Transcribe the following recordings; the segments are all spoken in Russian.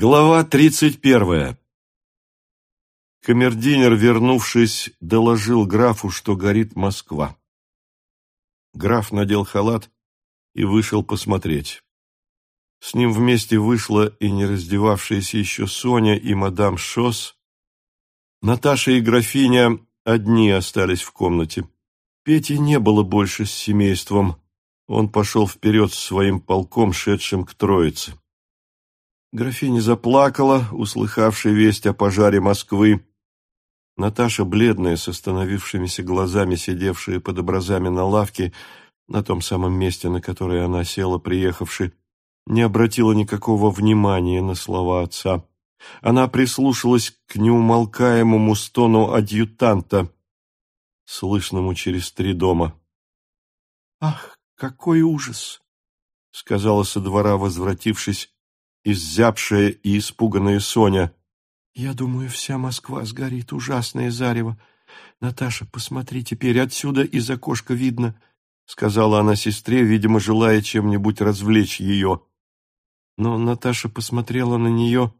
Глава тридцать первая. Камердинер, вернувшись, доложил графу, что горит Москва. Граф надел халат и вышел посмотреть. С ним вместе вышла и не раздевавшаяся еще Соня и мадам Шос. Наташа и графиня одни остались в комнате. Пети не было больше с семейством. Он пошел вперед с своим полком, шедшим к Троице. Графиня заплакала, услыхавшая весть о пожаре Москвы. Наташа, бледная, с остановившимися глазами, сидевшая под образами на лавке, на том самом месте, на которое она села, приехавши, не обратила никакого внимания на слова отца. Она прислушалась к неумолкаемому стону адъютанта, слышному через три дома. «Ах, какой ужас!» — сказала со двора, возвратившись, иззябшая и испуганная Соня. «Я думаю, вся Москва сгорит, ужасное зарево. Наташа, посмотри, теперь отсюда из окошка видно», — сказала она сестре, видимо, желая чем-нибудь развлечь ее. Но Наташа посмотрела на нее,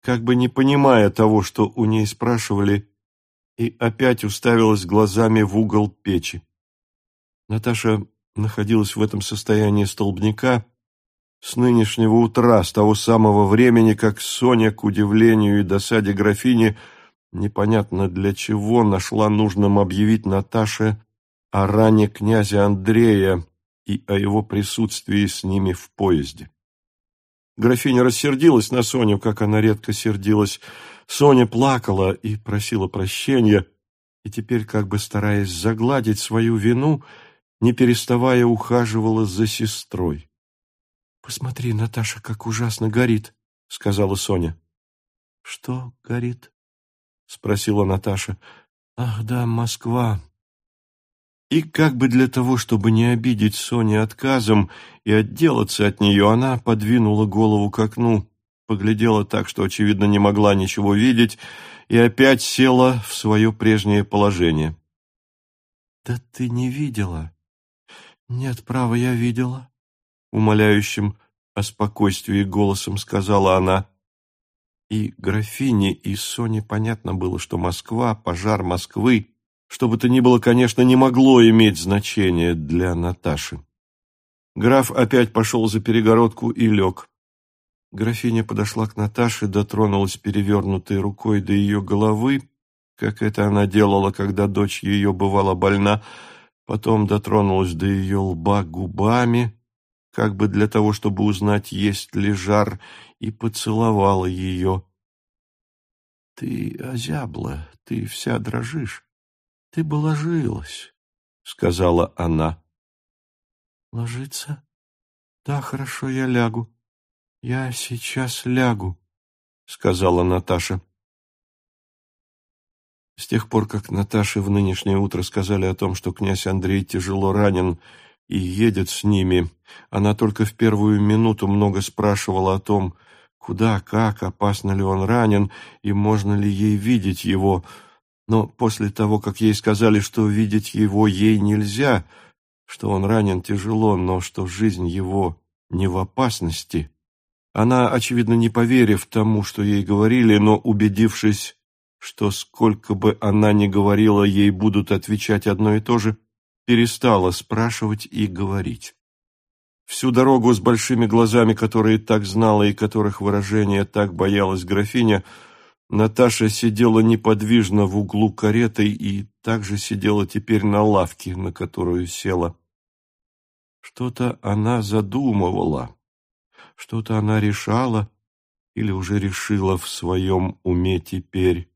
как бы не понимая того, что у ней спрашивали, и опять уставилась глазами в угол печи. Наташа находилась в этом состоянии столбняка, с нынешнего утра, с того самого времени, как Соня, к удивлению и досаде графини, непонятно для чего, нашла нужным объявить Наташе о ране князя Андрея и о его присутствии с ними в поезде. Графиня рассердилась на Соню, как она редко сердилась. Соня плакала и просила прощения, и теперь, как бы стараясь загладить свою вину, не переставая ухаживала за сестрой. «Посмотри, Наташа, как ужасно горит», — сказала Соня. «Что горит?» — спросила Наташа. «Ах да, Москва». И как бы для того, чтобы не обидеть Соню отказом и отделаться от нее, она подвинула голову к окну, поглядела так, что, очевидно, не могла ничего видеть, и опять села в свое прежнее положение. «Да ты не видела?» «Нет, право, я видела», умоляющим о спокойствии голосом сказала она. И графине, и Соне понятно было, что Москва, пожар Москвы, что бы то ни было, конечно, не могло иметь значения для Наташи. Граф опять пошел за перегородку и лег. Графиня подошла к Наташе, дотронулась перевернутой рукой до ее головы, как это она делала, когда дочь ее бывала больна, потом дотронулась до ее лба губами, как бы для того, чтобы узнать, есть ли жар, и поцеловала ее. — Ты озябла, ты вся дрожишь, ты бы ложилась, — сказала она. — Ложиться? Да, хорошо, я лягу. Я сейчас лягу, — сказала Наташа. С тех пор, как Наташе в нынешнее утро сказали о том, что князь Андрей тяжело ранен, — и едет с ними. Она только в первую минуту много спрашивала о том, куда, как, опасно ли он ранен и можно ли ей видеть его. Но после того, как ей сказали, что видеть его ей нельзя, что он ранен тяжело, но что жизнь его не в опасности, она, очевидно, не поверив тому, что ей говорили, но убедившись, что сколько бы она ни говорила, ей будут отвечать одно и то же, перестала спрашивать и говорить. Всю дорогу с большими глазами, которые так знала и которых выражение так боялась графиня, Наташа сидела неподвижно в углу кареты и также сидела теперь на лавке, на которую села. Что-то она задумывала, что-то она решала или уже решила в своем уме теперь.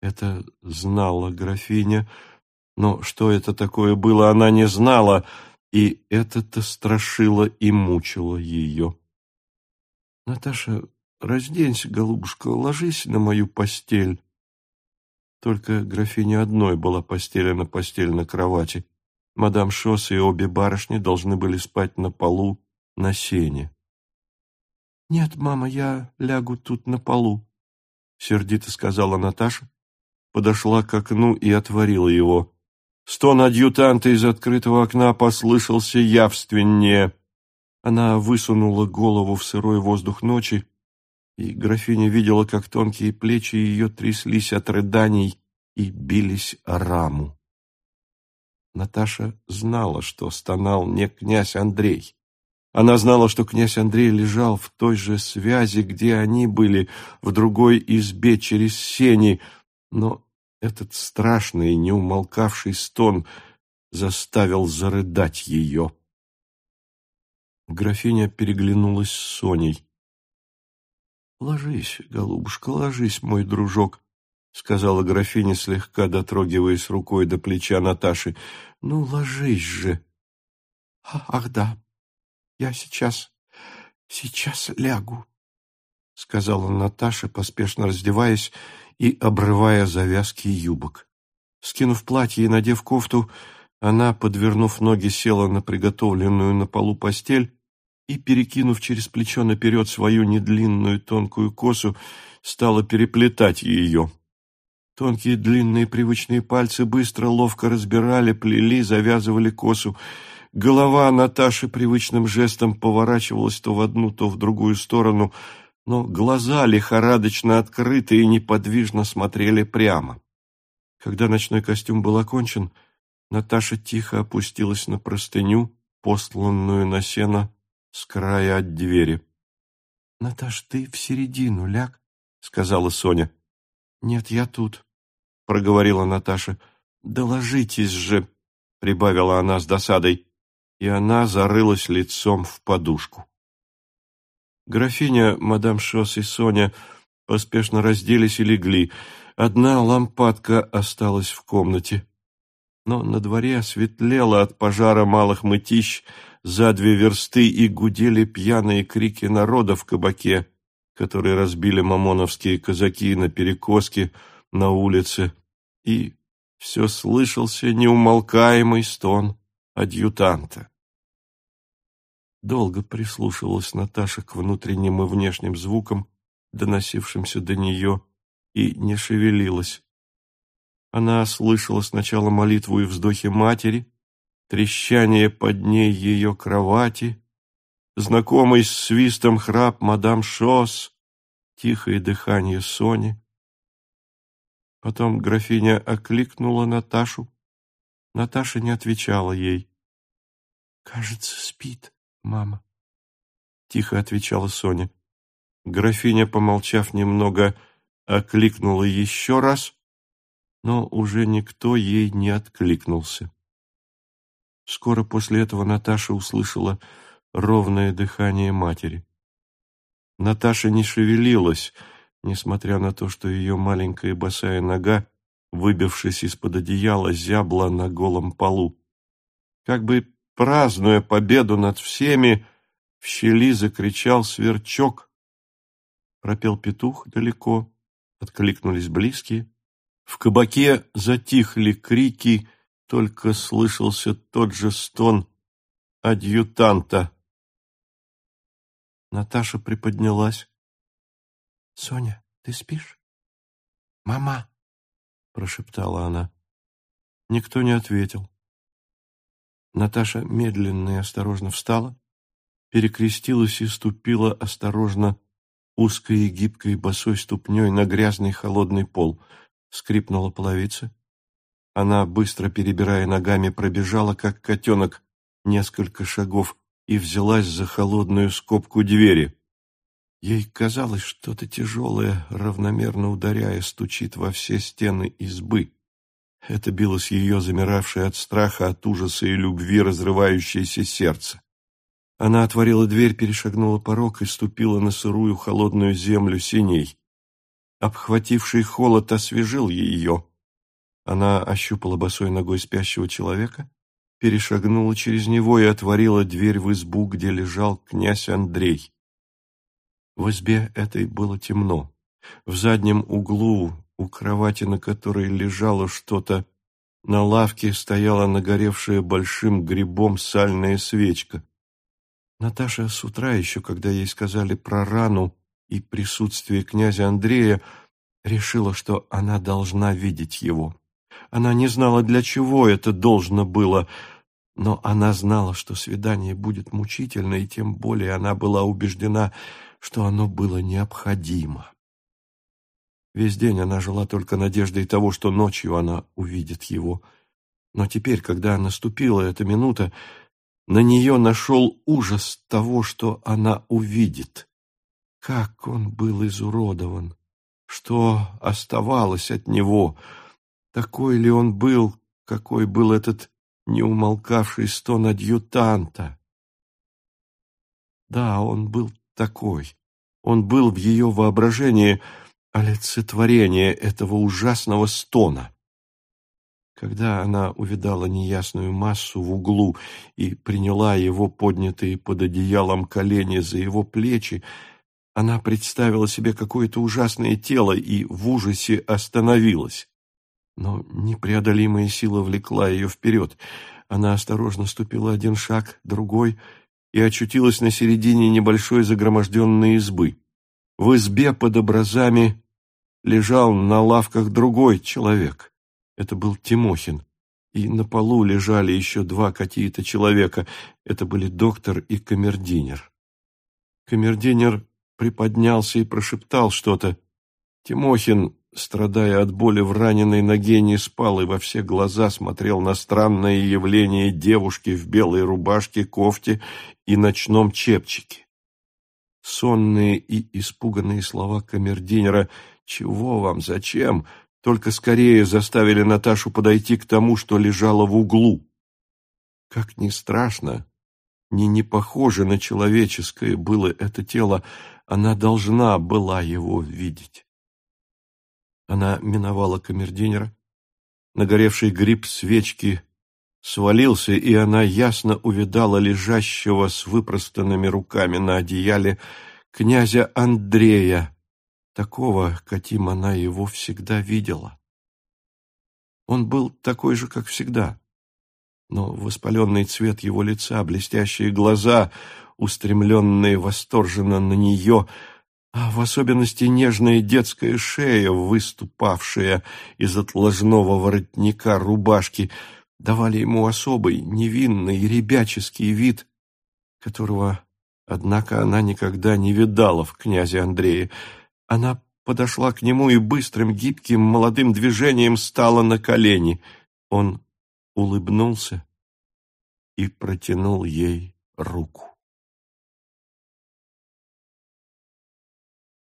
Это знала графиня, но что это такое было, она не знала, и это-то страшило и мучило ее. «Наташа, разденься, голубушка, ложись на мою постель». Только графине одной была постелена постель на кровати. Мадам Шос и обе барышни должны были спать на полу на сене. «Нет, мама, я лягу тут на полу», — сердито сказала Наташа, подошла к окну и отворила его. Стон адъютанта из открытого окна послышался явственнее. Она высунула голову в сырой воздух ночи и графиня видела, как тонкие плечи ее тряслись от рыданий и бились о раму. Наташа знала, что стонал не князь Андрей. Она знала, что князь Андрей лежал в той же связи, где они были, в другой избе через сени, но этот страшный, неумолкавший стон заставил зарыдать ее. Графиня переглянулась с Соней. «Ложись, голубушка, ложись, мой дружок», — сказала графиня, слегка дотрогиваясь рукой до плеча Наташи. «Ну, ложись же». «Ах, да, я сейчас, сейчас лягу», — сказала Наташа, поспешно раздеваясь и обрывая завязки юбок. Скинув платье и надев кофту, она, подвернув ноги, села на приготовленную на полу постель и, перекинув через плечо наперед свою недлинную тонкую косу, стала переплетать ее. Тонкие длинные привычные пальцы быстро, ловко разбирали, плели, завязывали косу. Голова Наташи привычным жестом поворачивалась то в одну, то в другую сторону, но глаза лихорадочно открыты и неподвижно смотрели прямо. Когда ночной костюм был окончен, Наташа тихо опустилась на простыню, посланную на сено с края от двери. — Наташ, ты в середину ляг, — сказала Соня. — Нет, я тут, — проговорила Наташа. — Да ложитесь же, — прибавила она с досадой, и она зарылась лицом в подушку. Графиня, мадам Шос и Соня поспешно разделись и легли. Одна лампадка осталась в комнате. Но на дворе светлело от пожара малых мытищ, за две версты и гудели пьяные крики народа в кабаке, которые разбили мамоновские казаки на перекоске на улице, и все слышался неумолкаемый стон адъютанта. Долго прислушивалась Наташа к внутренним и внешним звукам, доносившимся до нее, и не шевелилась. Она слышала сначала молитву и вздохи матери, трещание под ней ее кровати, знакомый с свистом храп мадам Шос, тихое дыхание Сони. Потом графиня окликнула Наташу. Наташа не отвечала ей. «Кажется, спит, мама», — тихо отвечала Соня. Графиня, помолчав немного, окликнула еще раз, но уже никто ей не откликнулся. Скоро после этого Наташа услышала ровное дыхание матери. Наташа не шевелилась, несмотря на то, что ее маленькая босая нога, выбившись из-под одеяла, зябла на голом полу. Как бы празднуя победу над всеми, в щели закричал сверчок. Пропел петух далеко, откликнулись близкие. В кабаке затихли крики, только слышался тот же стон адъютанта. Наташа приподнялась. — Соня, ты спишь? — Мама! — прошептала она. Никто не ответил. Наташа медленно и осторожно встала, перекрестилась и ступила осторожно узкой и гибкой босой ступней на грязный холодный пол. Скрипнула половица. Она, быстро перебирая ногами, пробежала, как котенок, несколько шагов и взялась за холодную скобку двери. Ей казалось, что-то тяжелое, равномерно ударяя, стучит во все стены избы. Это билось ее замиравшее от страха, от ужаса и любви разрывающееся сердце. Она отворила дверь, перешагнула порог и ступила на сырую холодную землю синей. Обхвативший холод освежил ее. Она ощупала босой ногой спящего человека, перешагнула через него и отворила дверь в избу, где лежал князь Андрей. В избе этой было темно. В заднем углу, у кровати, на которой лежало что-то, на лавке стояла нагоревшая большим грибом сальная свечка. Наташа с утра еще, когда ей сказали про рану и присутствие князя Андрея, решила, что она должна видеть его. Она не знала, для чего это должно было, но она знала, что свидание будет мучительно, и тем более она была убеждена, что оно было необходимо. Весь день она жила только надеждой того, что ночью она увидит его. Но теперь, когда наступила эта минута, на нее нашел ужас того, что она увидит. Как он был изуродован! Что оставалось от него? Такой ли он был, какой был этот неумолкавший стон адъютанта? Да, он был такой. Он был в ее воображении олицетворение этого ужасного стона. Когда она увидала неясную массу в углу и приняла его поднятые под одеялом колени за его плечи, она представила себе какое-то ужасное тело и в ужасе остановилась. Но непреодолимая сила влекла ее вперед. Она осторожно ступила один шаг, другой, и очутилась на середине небольшой загроможденной избы. В избе под образами лежал на лавках другой человек. Это был Тимохин. И на полу лежали еще два какие-то человека. Это были доктор и камердинер. Камердинер приподнялся и прошептал что-то. Тимохин, страдая от боли в раненой ноге, не спал и во все глаза смотрел на странное явление девушки в белой рубашке, кофте и ночном чепчике. Сонные и испуганные слова камердинера «Чего вам? Зачем?» только скорее заставили Наташу подойти к тому, что лежало в углу. Как ни страшно, ни не похоже на человеческое было это тело, она должна была его видеть. Она миновала камердинера, нагоревший гриб свечки свалился, и она ясно увидала лежащего с выпростанными руками на одеяле князя Андрея, такого, каким она его всегда видела. Он был такой же, как всегда, но воспаленный цвет его лица, блестящие глаза, устремленные восторженно на нее, а в особенности нежная детская шея, выступавшая из отложного воротника рубашки, давали ему особый, невинный, ребяческий вид, которого, однако, она никогда не видала в князе Андрее. Она подошла к нему и быстрым, гибким, молодым движением стала на колени. Он улыбнулся и протянул ей руку.